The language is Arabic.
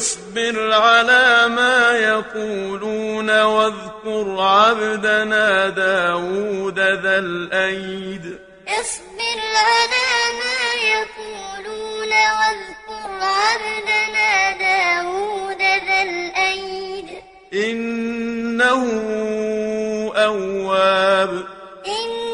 اصبر على ما يقولون واذكر عبدنا داود ذا الأيد. اصبر على ما يقولون واذكر عبدنا داود ذا الأيد. إنه أواب. إنه